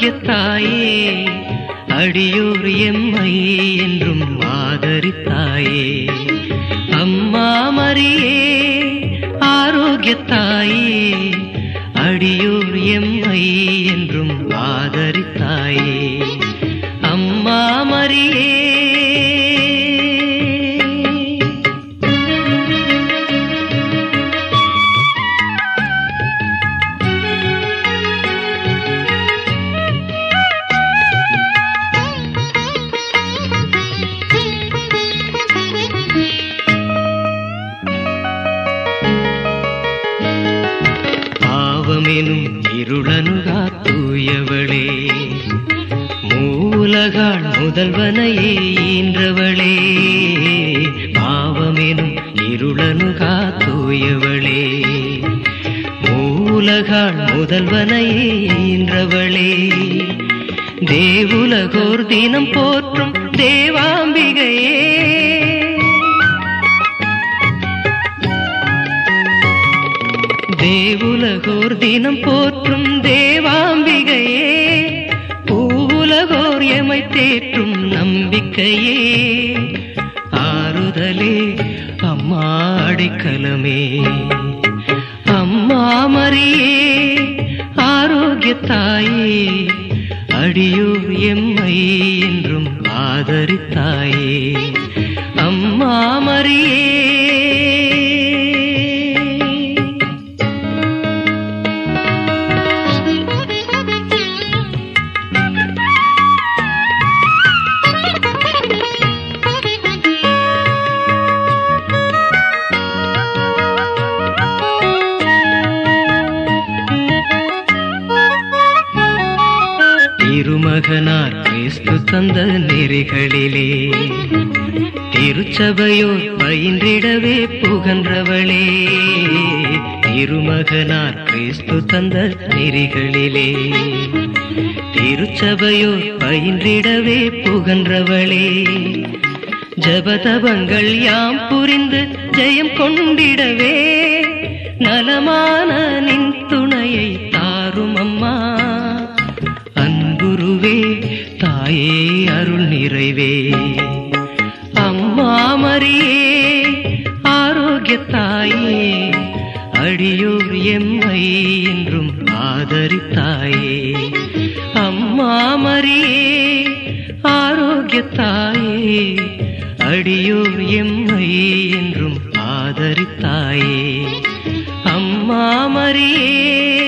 ஆரோக்கியத்தாயே அடியோர் எம்மை என்றும் ஆதரித்தாயே. அம்மா மரியே ஆரோக்கிய தாயே அடியோர் எம்மை என்றும் ஆதரித்தாயே. அம்மா மரியே மேலும் இருளனுகா தூயவளே மூலகாள் முதல்வனையே ஈன்றவளே. பாவமெனும் இருளனுகா தூயவளே மூலகாள் முதல்வனையே ஈன்றவளே. தேவுலகோர் தினம் போற்றும் தேவாம்பிகையே. தேவுலகோர் தினம் போற்றும் தேவாம்பிகையே. பூவுலகோர் எமை தேற்றும் நம்பிக்கையே. ஆறுதலே அம்மா அடைக்கலமே. அம்மா மரியே ஆரோக்கிய தாயே அடியோர் எம்மை என்றும் ஆதரித்தாயே. அம்மா மரியே திருமகனார் கிறிஸ்து தந்த நெறிகளிலே. திருச்சபையோர் பயின்றிடவே புகன்றவளே. திருமகனார் கிறிஸ்து தந்த நெறிகளிலே. திருச்சபையோர் பயின்றிடவே புகன்றவளே. ஜபதபங்கள் யாம் புரிந்து ஜெயம் கொண்டிடவே. நலமான நின் துணையை தாயே அருள் நிறைவே. அம்மா மரியே ஆரோக்கிய தாயே அடியோர் எம்மை என்றும் ஆதரித்தாயே. அம்மா மரியே ஆரோக்கிய தாயே அடியோர் எம்மை என்றும் ஆதரித்தாயே. அம்மா மரியே